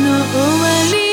の終わり